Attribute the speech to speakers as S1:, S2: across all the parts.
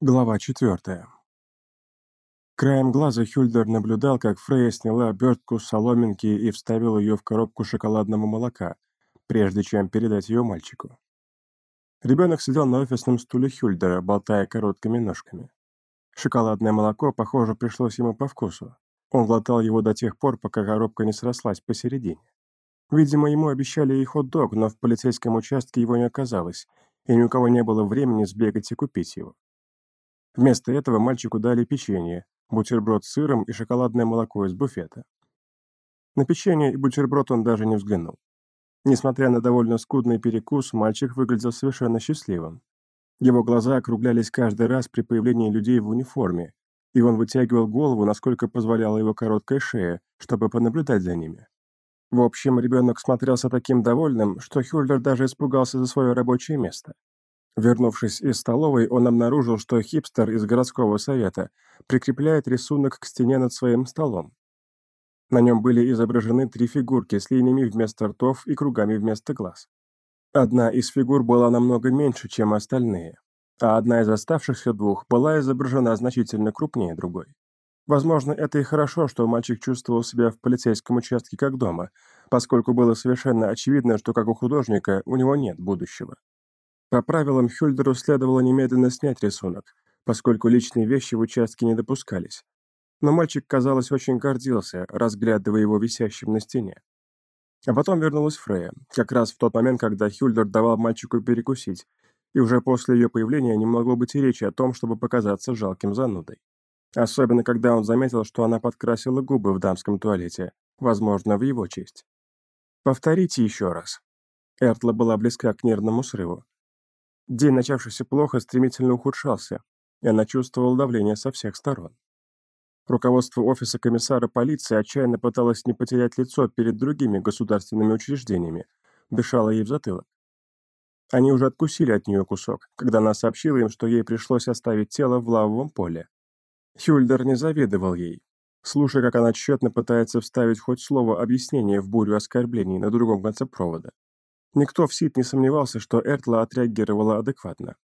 S1: Глава четвертая. Краем глаза Хюльдер наблюдал, как Фрейя сняла обертку с соломинки и вставила ее в коробку шоколадного молока, прежде чем передать ее мальчику. Ребенок сидел на офисном стуле Хюльдера, болтая короткими ножками. Шоколадное молоко, похоже, пришлось ему по вкусу. Он глотал его до тех пор, пока коробка не срослась посередине. Видимо, ему обещали и хот-дог, но в полицейском участке его не оказалось, и ни у кого не было времени сбегать и купить его. Вместо этого мальчику дали печенье, бутерброд с сыром и шоколадное молоко из буфета. На печенье и бутерброд он даже не взглянул. Несмотря на довольно скудный перекус, мальчик выглядел совершенно счастливым. Его глаза округлялись каждый раз при появлении людей в униформе, и он вытягивал голову, насколько позволяла его короткая шея, чтобы понаблюдать за ними. В общем, ребенок смотрелся таким довольным, что Хюльдер даже испугался за свое рабочее место. Вернувшись из столовой, он обнаружил, что хипстер из городского совета прикрепляет рисунок к стене над своим столом. На нем были изображены три фигурки с линиями вместо ртов и кругами вместо глаз. Одна из фигур была намного меньше, чем остальные, а одна из оставшихся двух была изображена значительно крупнее другой. Возможно, это и хорошо, что мальчик чувствовал себя в полицейском участке как дома, поскольку было совершенно очевидно, что как у художника у него нет будущего. По правилам Хюльдеру следовало немедленно снять рисунок, поскольку личные вещи в участке не допускались. Но мальчик, казалось, очень гордился, разглядывая его висящим на стене. А потом вернулась Фрея, как раз в тот момент, когда Хюльдер давал мальчику перекусить, и уже после ее появления не могло быть и речи о том, чтобы показаться жалким занудой. Особенно, когда он заметил, что она подкрасила губы в дамском туалете, возможно, в его честь. «Повторите еще раз». Эртла была близка к нервному срыву. День, начавшийся плохо, стремительно ухудшался, и она чувствовала давление со всех сторон. Руководство офиса комиссара полиции отчаянно пыталось не потерять лицо перед другими государственными учреждениями, дышало ей в затылок. Они уже откусили от нее кусок, когда она сообщила им, что ей пришлось оставить тело в лавовом поле. Хюльдер не завидовал ей. Слушая, как она тщетно пытается вставить хоть слово объяснения в бурю оскорблений на другом конце провода. Никто в СИД не сомневался, что Эртла отреагировала адекватно.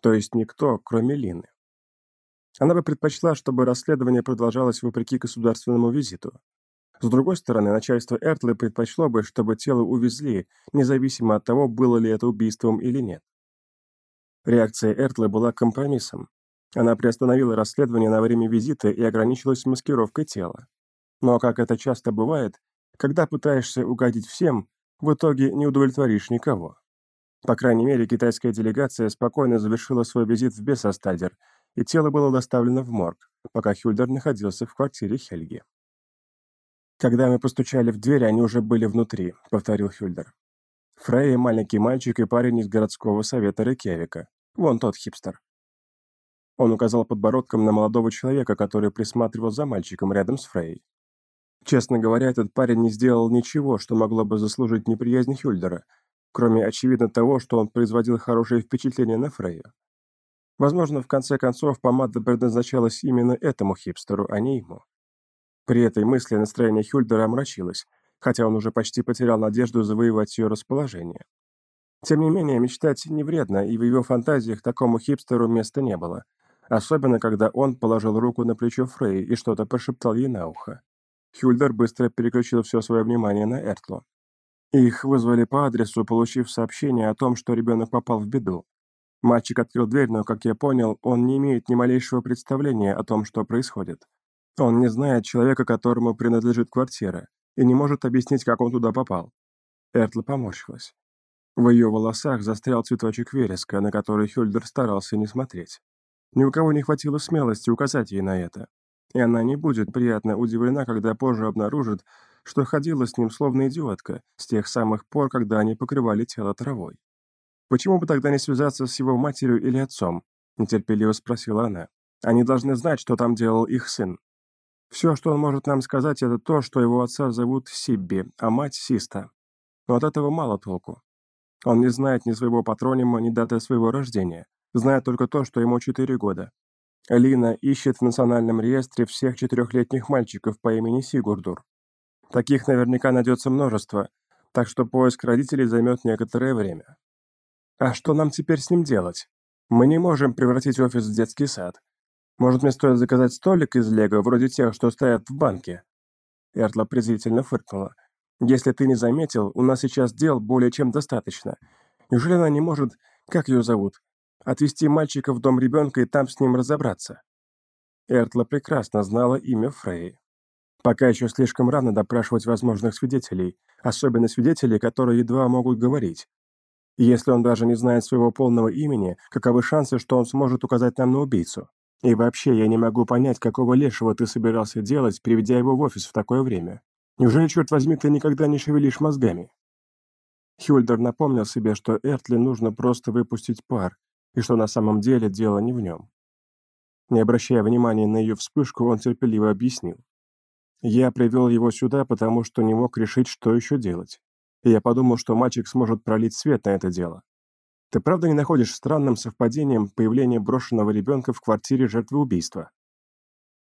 S1: То есть никто, кроме Лины. Она бы предпочла, чтобы расследование продолжалось вопреки государственному визиту. С другой стороны, начальство Эртлы предпочло бы, чтобы тело увезли, независимо от того, было ли это убийством или нет. Реакция Эртлы была компромиссом. Она приостановила расследование на время визита и ограничилась маскировкой тела. Но, как это часто бывает, когда пытаешься угодить всем, в итоге не удовлетворишь никого. По крайней мере, китайская делегация спокойно завершила свой визит в Бесостадер, и тело было доставлено в морг, пока Хюльдер находился в квартире Хельги. «Когда мы постучали в дверь, они уже были внутри», — повторил Хюльдер. Фрей, маленький мальчик и парень из городского совета Рекевика. Вон тот хипстер. Он указал подбородком на молодого человека, который присматривал за мальчиком рядом с Фрей. Честно говоря, этот парень не сделал ничего, что могло бы заслужить неприязнь Хюльдера, кроме, очевидно, того, что он производил хорошее впечатление на Фрейю. Возможно, в конце концов, помада предназначалась именно этому хипстеру, а не ему. При этой мысли настроение Хюльдера омрачилось, хотя он уже почти потерял надежду завоевать ее расположение. Тем не менее, мечтать не вредно, и в его фантазиях такому хипстеру места не было, особенно когда он положил руку на плечо Фрей и что-то прошептал ей на ухо. Хюльдер быстро переключил все свое внимание на Эртлу. Их вызвали по адресу, получив сообщение о том, что ребенок попал в беду. Мальчик открыл дверь, но, как я понял, он не имеет ни малейшего представления о том, что происходит. Он не знает человека, которому принадлежит квартира, и не может объяснить, как он туда попал. Эртла поморщилась. В ее волосах застрял цветочек вереска, на который Хюльдер старался не смотреть. Ни у кого не хватило смелости указать ей на это и она не будет приятно удивлена, когда позже обнаружит, что ходила с ним словно идиотка с тех самых пор, когда они покрывали тело травой. «Почему бы тогда не связаться с его матерью или отцом?» – нетерпеливо спросила она. «Они должны знать, что там делал их сын. Все, что он может нам сказать, это то, что его отца зовут Сибби, а мать Систа. Но от этого мало толку. Он не знает ни своего патронима, ни даты своего рождения. Знает только то, что ему четыре года. Лина ищет в национальном реестре всех четырехлетних мальчиков по имени Сигурдур. Таких наверняка найдется множество, так что поиск родителей займет некоторое время. «А что нам теперь с ним делать?» Мы не можем превратить офис в детский сад. Может, мне стоит заказать столик из лего, вроде тех, что стоят в банке?» Эртла презрительно фыркнула. «Если ты не заметил, у нас сейчас дел более чем достаточно. Неужели она не может, как ее зовут, отвезти мальчика в дом ребенка и там с ним разобраться?» Эртла прекрасно знала имя Фрей. Пока еще слишком рано допрашивать возможных свидетелей, особенно свидетелей, которые едва могут говорить. Если он даже не знает своего полного имени, каковы шансы, что он сможет указать нам на убийцу? И вообще, я не могу понять, какого лешего ты собирался делать, приведя его в офис в такое время. Неужели, черт возьми, ты никогда не шевелишь мозгами? Хюльдер напомнил себе, что Эртли нужно просто выпустить пар, и что на самом деле дело не в нем. Не обращая внимания на ее вспышку, он терпеливо объяснил. Я привел его сюда, потому что не мог решить, что еще делать. И я подумал, что мальчик сможет пролить свет на это дело. Ты правда не находишь странным совпадением появление брошенного ребенка в квартире жертвы убийства?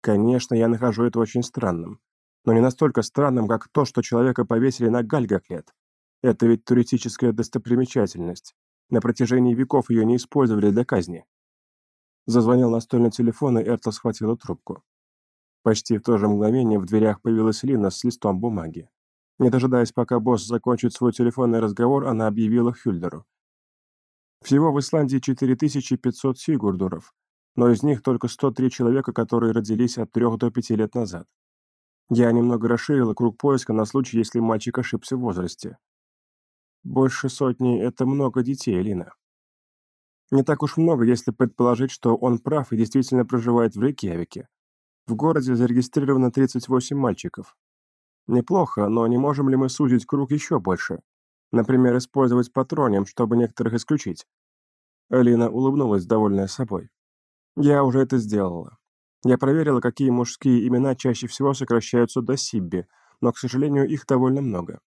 S1: Конечно, я нахожу это очень странным. Но не настолько странным, как то, что человека повесили на Гальгаклет. Это ведь туристическая достопримечательность. На протяжении веков ее не использовали для казни. Зазвонил настольный телефон, и Эртла схватила трубку. Почти в то же мгновение в дверях появилась Лина с листом бумаги. Не дожидаясь, пока босс закончит свой телефонный разговор, она объявила Хюльдеру. Всего в Исландии 4500 сигурдуров, но из них только 103 человека, которые родились от 3 до 5 лет назад. Я немного расширила круг поиска на случай, если мальчик ошибся в возрасте. Больше сотни – это много детей, Лина. Не так уж много, если предположить, что он прав и действительно проживает в Рейкьявике. В городе зарегистрировано 38 мальчиков. Неплохо, но не можем ли мы сузить круг еще больше? Например, использовать патроним, чтобы некоторых исключить. Алина улыбнулась, довольная собой. Я уже это сделала. Я проверила, какие мужские имена чаще всего сокращаются до Сибби, но, к сожалению, их довольно много.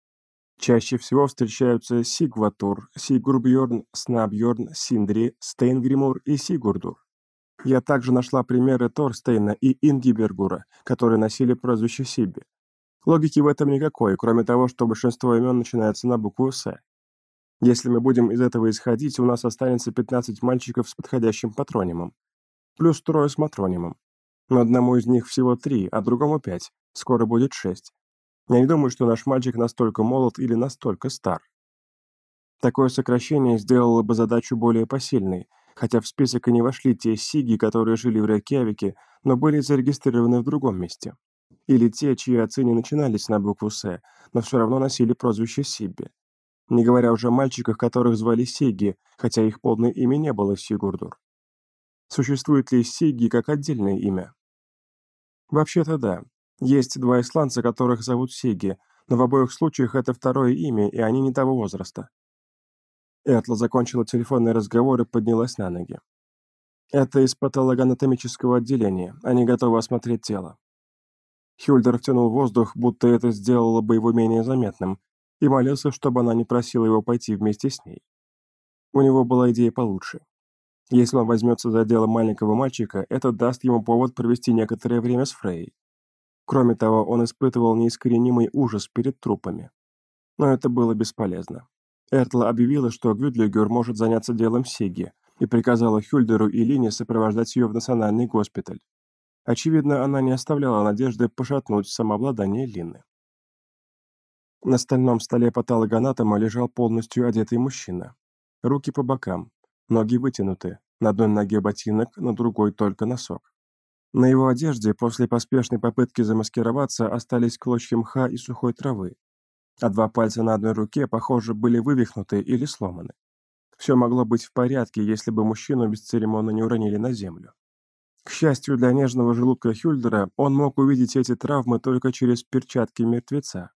S1: Чаще всего встречаются Сигватур, Сигурбьорн, Снабьорн, Синдри, Стейнгримур и Сигурдур. Я также нашла примеры Торстейна и Ингибергура, которые носили прозвище Сиби. Логики в этом никакой, кроме того, что большинство имен начинается на букву «С». Если мы будем из этого исходить, у нас останется 15 мальчиков с подходящим патронимом. Плюс трое с матронимом. Но одному из них всего три, а другому пять. Скоро будет шесть. Я не думаю, что наш мальчик настолько молод или настолько стар. Такое сокращение сделало бы задачу более посильной, хотя в список и не вошли те сиги, которые жили в Рейкьявике, но были зарегистрированы в другом месте. Или те, чьи отцы не начинались на букву «С», но все равно носили прозвище Сибби. Не говоря уже о мальчиках, которых звали Сиги, хотя их полное имя не было Сигурдур. Существует ли Сиги как отдельное имя? Вообще-то да. Есть два исландца, которых зовут Сиги, но в обоих случаях это второе имя, и они не того возраста. Этла закончила телефонный разговор и поднялась на ноги. «Это из патологоанатомического отделения. Они готовы осмотреть тело». Хюльдер втянул воздух, будто это сделало бы его менее заметным, и молился, чтобы она не просила его пойти вместе с ней. У него была идея получше. Если он возьмется за дело маленького мальчика, это даст ему повод провести некоторое время с Фрей. Кроме того, он испытывал неискоренимый ужас перед трупами. Но это было бесполезно. Эртла объявила, что Гвюдлигер может заняться делом Сиги, и приказала Хюльдеру и Лине сопровождать ее в национальный госпиталь. Очевидно, она не оставляла надежды пошатнуть самообладание Лины. На стальном столе патологоанатома лежал полностью одетый мужчина. Руки по бокам, ноги вытянуты, на одной ноге ботинок, на другой только носок. На его одежде после поспешной попытки замаскироваться остались клочья мха и сухой травы, а два пальца на одной руке, похоже, были вывихнуты или сломаны. Все могло быть в порядке, если бы мужчину бесцеремонно не уронили на землю. К счастью для нежного желудка Хюльдера, он мог увидеть эти травмы только через перчатки мертвеца.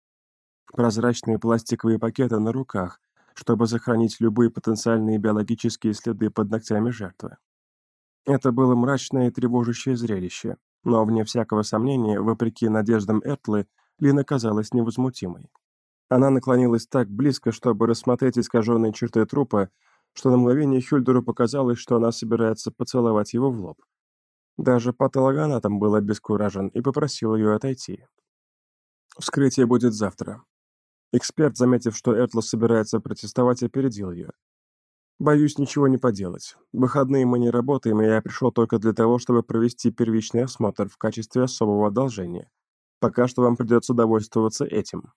S1: Прозрачные пластиковые пакеты на руках, чтобы сохранить любые потенциальные биологические следы под ногтями жертвы. Это было мрачное и тревожащее зрелище, но, вне всякого сомнения, вопреки надеждам Эртлы, Лина казалась невозмутимой. Она наклонилась так близко, чтобы рассмотреть искаженные черты трупа, что на мгновение Хюльдеру показалось, что она собирается поцеловать его в лоб. Даже патологоанатом был обескуражен и попросил ее отойти. Вскрытие будет завтра. Эксперт, заметив, что Эртлос собирается протестовать, опередил ее. Боюсь, ничего не поделать. В выходные мы не работаем, и я пришел только для того, чтобы провести первичный осмотр в качестве особого одолжения. Пока что вам придется довольствоваться этим».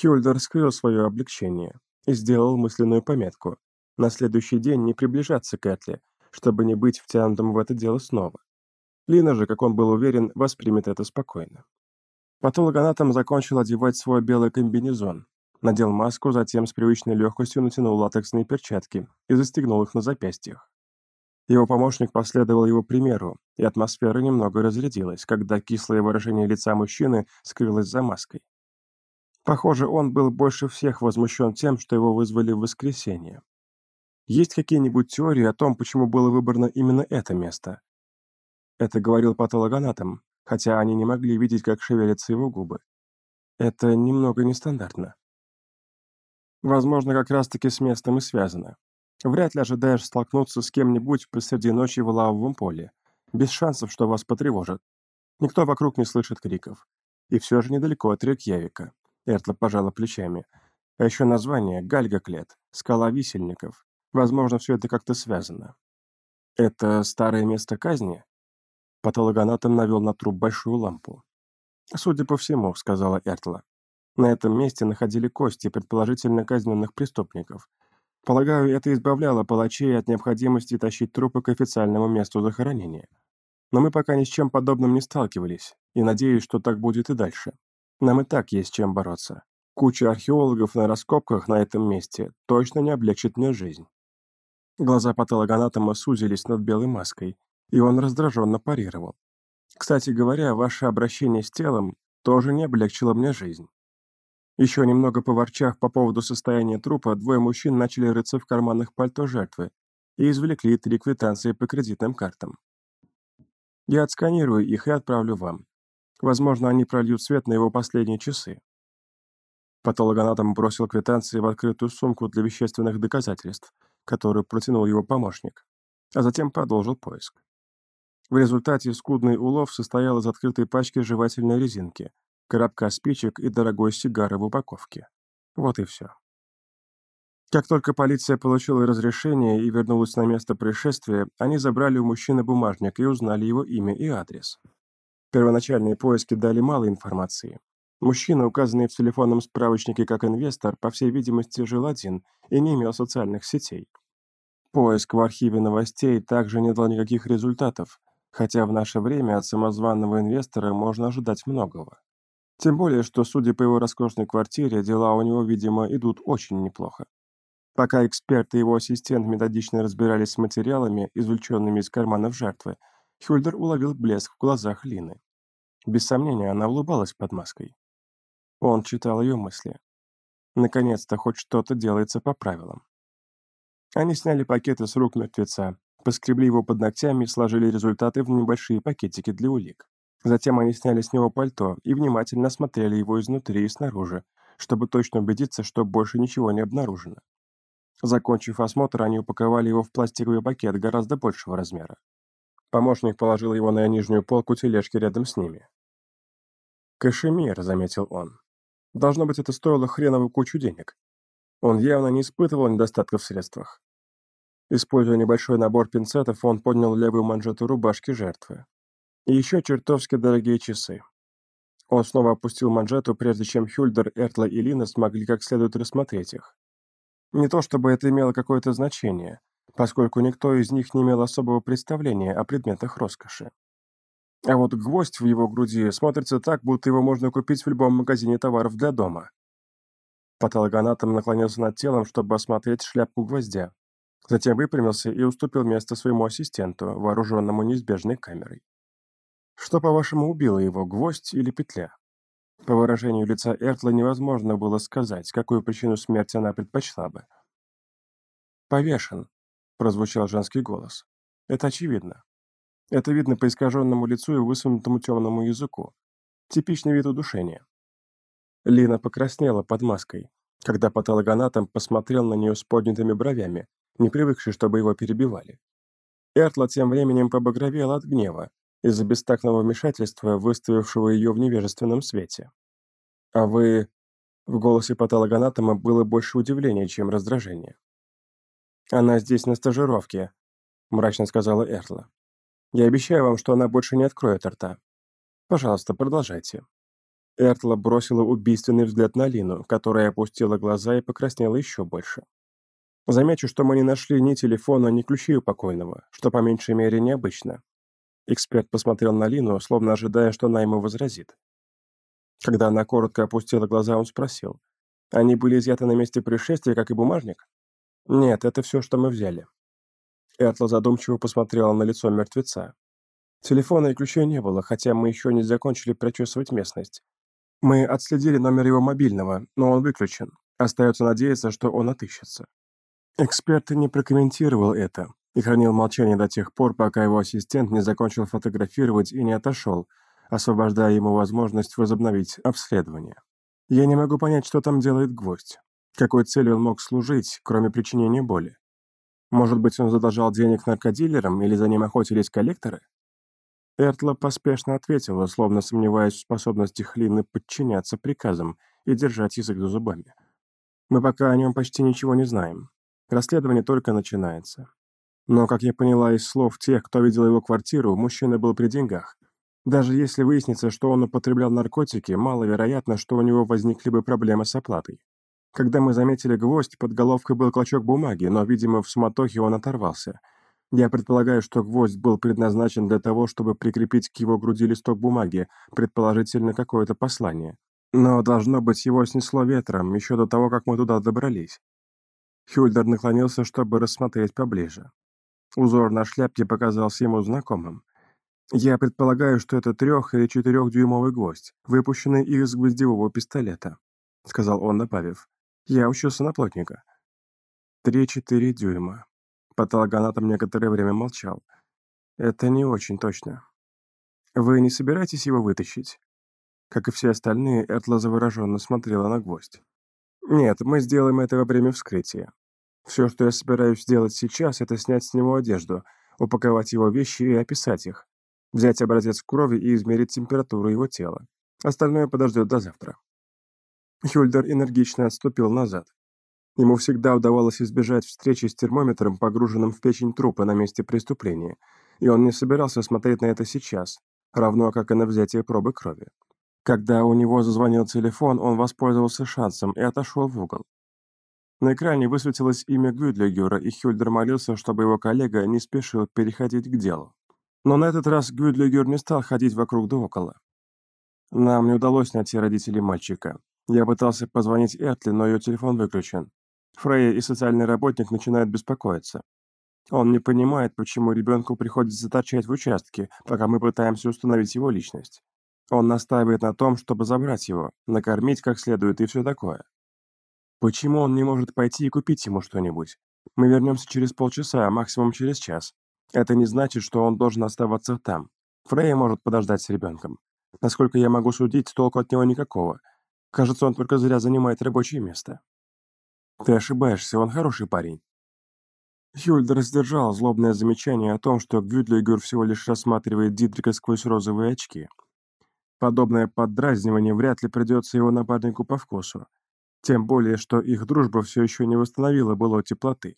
S1: Хюльдер скрыл свое облегчение и сделал мысленную пометку. На следующий день не приближаться к Этле, чтобы не быть втянутым в это дело снова. Лина же, как он был уверен, воспримет это спокойно. Патологоанатом закончил одевать свой белый комбинезон, надел маску, затем с привычной легкостью натянул латексные перчатки и застегнул их на запястьях. Его помощник последовал его примеру, и атмосфера немного разрядилась, когда кислое выражение лица мужчины скрылось за маской. Похоже, он был больше всех возмущен тем, что его вызвали в воскресенье. Есть какие-нибудь теории о том, почему было выбрано именно это место? Это говорил патологоанатом, хотя они не могли видеть, как шевелятся его губы. Это немного нестандартно. Возможно, как раз-таки с местом и связано. Вряд ли ожидаешь столкнуться с кем-нибудь посреди ночи в лавовом поле, без шансов, что вас потревожат. Никто вокруг не слышит криков. И все же недалеко от Рекьявика. Эртла пожала плечами. А еще название — Гальгаклет, скала висельников. Возможно, все это как-то связано. Это старое место казни? Патологоанатом навел на труп большую лампу. «Судя по всему», — сказала Эртла. «На этом месте находили кости предположительно казненных преступников. Полагаю, это избавляло палачей от необходимости тащить трупы к официальному месту захоронения. Но мы пока ни с чем подобным не сталкивались, и надеюсь, что так будет и дальше. Нам и так есть чем бороться. Куча археологов на раскопках на этом месте точно не облегчит мне жизнь». Глаза патологоанатома сузились над белой маской, и он раздраженно парировал. «Кстати говоря, ваше обращение с телом тоже не облегчило мне жизнь». Еще немного поворчав по поводу состояния трупа, двое мужчин начали рыться в карманах пальто жертвы и извлекли три квитанции по кредитным картам. Я отсканирую их и отправлю вам. Возможно, они прольют свет на его последние часы. Патологоанатом бросил квитанции в открытую сумку для вещественных доказательств, которую протянул его помощник, а затем продолжил поиск. В результате скудный улов состоял из открытой пачки жевательной резинки, коробка спичек и дорогой сигары в упаковке. Вот и все. Как только полиция получила разрешение и вернулась на место происшествия, они забрали у мужчины бумажник и узнали его имя и адрес. Первоначальные поиски дали мало информации. Мужчина, указанный в телефонном справочнике как инвестор, по всей видимости, жил один и не имел социальных сетей. Поиск в архиве новостей также не дал никаких результатов, хотя в наше время от самозванного инвестора можно ожидать многого. Тем более, что, судя по его роскошной квартире, дела у него, видимо, идут очень неплохо. Пока эксперт и его ассистент методично разбирались с материалами, извлеченными из карманов жертвы, Хюльдер уловил блеск в глазах Лины. Без сомнения, она улыбалась под маской. Он читал ее мысли. Наконец-то хоть что-то делается по правилам. Они сняли пакеты с рук мертвеца, Поскребли его под ногтями и сложили результаты в небольшие пакетики для улик. Затем они сняли с него пальто и внимательно осмотрели его изнутри и снаружи, чтобы точно убедиться, что больше ничего не обнаружено. Закончив осмотр, они упаковали его в пластиковый пакет гораздо большего размера. Помощник положил его на нижнюю полку тележки рядом с ними. «Кашемир», — заметил он. «Должно быть, это стоило хреновую кучу денег. Он явно не испытывал недостатка в средствах. Используя небольшой набор пинцетов, он поднял левую манжету рубашки жертвы. И еще чертовски дорогие часы. Он снова опустил манжету, прежде чем Хюльдер, Эртла и Лина смогли как следует рассмотреть их. Не то чтобы это имело какое-то значение, поскольку никто из них не имел особого представления о предметах роскоши. А вот гвоздь в его груди смотрится так, будто его можно купить в любом магазине товаров для дома. Патологоанатом наклонился над телом, чтобы осмотреть шляпку гвоздя, Затем выпрямился и уступил место своему ассистенту, вооруженному неизбежной камерой. Что, по-вашему, убило его, гвоздь или петля? По выражению лица Эртла невозможно было сказать, какую причину смерти она предпочла бы. «Повешен», — прозвучал женский голос. «Это очевидно. Это видно по искаженному лицу и высунутому темному языку. Типичный вид удушения». Лина покраснела под маской, когда патологоанатом посмотрел на нее с поднятыми бровями, не привыкший, чтобы его перебивали. Эртла тем временем побагровела от гнева из-за бестактного вмешательства, выставившего ее в невежественном свете. «А вы...» В голосе патологоанатома было больше удивления, чем раздражения. «Она здесь на стажировке», — мрачно сказала Эртла. «Я обещаю вам, что она больше не откроет рта. Пожалуйста, продолжайте». Эртла бросила убийственный взгляд на Лину, которая опустила глаза и покраснела еще больше. Замечу, что мы не нашли ни телефона, ни ключей у покойного, что по меньшей мере необычно. Эксперт посмотрел на Лину, словно ожидая, что она ему возразит. Когда она коротко опустила глаза, он спросил. «Они были изъяты на месте происшествия, как и бумажник?» «Нет, это все, что мы взяли». Эртла задумчиво посмотрела на лицо мертвеца. Телефона и ключей не было, хотя мы еще не закончили прочесывать местность. Мы отследили номер его мобильного, но он выключен. Остается надеяться, что он отыщется. Эксперт не прокомментировал это и хранил молчание до тех пор, пока его ассистент не закончил фотографировать и не отошел, освобождая ему возможность возобновить обследование. Я не могу понять, что там делает гвоздь. Какой целью он мог служить, кроме причинения боли? Может быть, он задолжал денег наркодилерам или за ним охотились коллекторы? Эртла поспешно ответила, словно сомневаясь в способности Хлины подчиняться приказам и держать язык за зубами. «Мы пока о нем почти ничего не знаем. Расследование только начинается. Но, как я поняла из слов тех, кто видел его квартиру, мужчина был при деньгах. Даже если выяснится, что он употреблял наркотики, маловероятно, что у него возникли бы проблемы с оплатой. Когда мы заметили гвоздь, под головкой был клочок бумаги, но, видимо, в суматохе он оторвался — я предполагаю, что гвоздь был предназначен для того, чтобы прикрепить к его груди листок бумаги, предположительно какое-то послание. Но, должно быть, его снесло ветром еще до того, как мы туда добрались. Хюльдер наклонился, чтобы рассмотреть поближе. Узор на шляпке показался ему знакомым. Я предполагаю, что это трех- или четырехдюймовый гвоздь, выпущенный из гвоздевого пистолета, — сказал он, добавив. Я учился на плотника. Три-четыре дюйма. Патологоанатом некоторое время молчал. «Это не очень точно. Вы не собираетесь его вытащить?» Как и все остальные, Эртла завороженно смотрела на гвоздь. «Нет, мы сделаем это во время вскрытия. Все, что я собираюсь сделать сейчас, это снять с него одежду, упаковать его вещи и описать их, взять образец крови и измерить температуру его тела. Остальное подождет до завтра». Хюльдер энергично отступил назад. Ему всегда удавалось избежать встречи с термометром, погруженным в печень трупа на месте преступления, и он не собирался смотреть на это сейчас, равно как и на взятие пробы крови. Когда у него зазвонил телефон, он воспользовался шансом и отошел в угол. На экране высветилось имя Гюдлигера, и Хюльдер молился, чтобы его коллега не спешил переходить к делу. Но на этот раз Гюдлигер не стал ходить вокруг да около. Нам не удалось найти родителей мальчика. Я пытался позвонить Эртли, но ее телефон выключен. Фрейя и социальный работник начинают беспокоиться. Он не понимает, почему ребенку приходится торчать в участке, пока мы пытаемся установить его личность. Он настаивает на том, чтобы забрать его, накормить как следует и все такое. Почему он не может пойти и купить ему что-нибудь? Мы вернемся через полчаса, а максимум через час. Это не значит, что он должен оставаться там. Фрейя может подождать с ребенком. Насколько я могу судить, толку от него никакого. Кажется, он только зря занимает рабочее место. Ты ошибаешься, он хороший парень. Хюльдер сдержал злобное замечание о том, что Гюдлигер всего лишь рассматривает Дитрика сквозь розовые очки. Подобное поддразнивание вряд ли придется его напарнику по вкусу. Тем более, что их дружба все еще не восстановила было теплоты.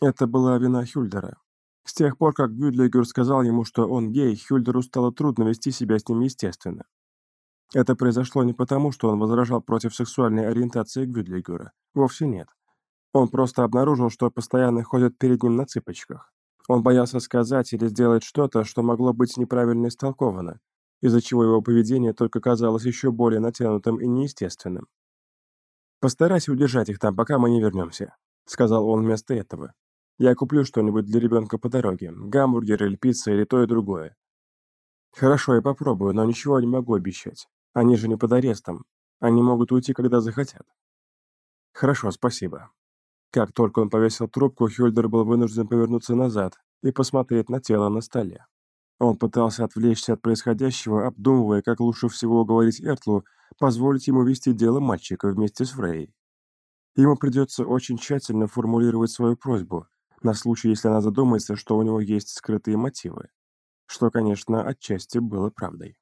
S1: Это была вина Хюльдера. С тех пор, как Гюдлигер сказал ему, что он гей, Хюльдеру стало трудно вести себя с ним естественно. Это произошло не потому, что он возражал против сексуальной ориентации Гвюдлигера. Вовсе нет. Он просто обнаружил, что постоянно ходят перед ним на цыпочках. Он боялся сказать или сделать что-то, что могло быть неправильно истолковано, из-за чего его поведение только казалось еще более натянутым и неестественным. «Постарайся удержать их там, пока мы не вернемся», — сказал он вместо этого. «Я куплю что-нибудь для ребенка по дороге, гамбургер или пицца или то и другое». «Хорошо, я попробую, но ничего не могу обещать. Они же не под арестом. Они могут уйти, когда захотят. Хорошо, спасибо. Как только он повесил трубку, Хюльдер был вынужден повернуться назад и посмотреть на тело на столе. Он пытался отвлечься от происходящего, обдумывая, как лучше всего уговорить Эртлу позволить ему вести дело мальчика вместе с Фрей. Ему придется очень тщательно формулировать свою просьбу, на случай, если она задумается, что у него есть скрытые мотивы. Что, конечно, отчасти было правдой.